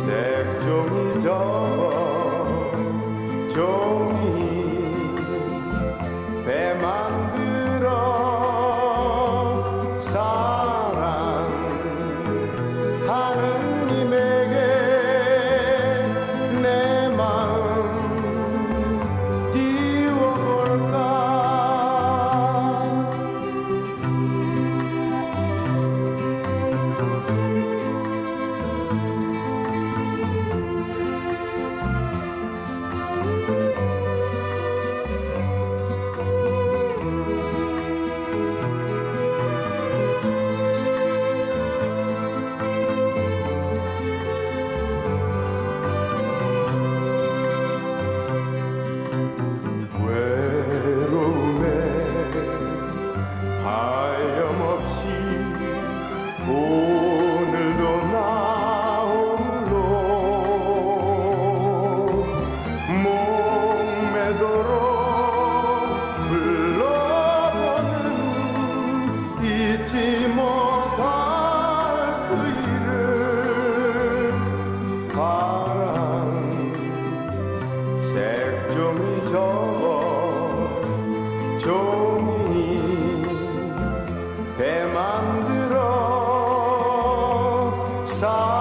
색종이 접어 하염없이 오늘도 나 홀로 목매도록 불러가는 잊지 못할 그 일을 바람 색종이 적어 사랑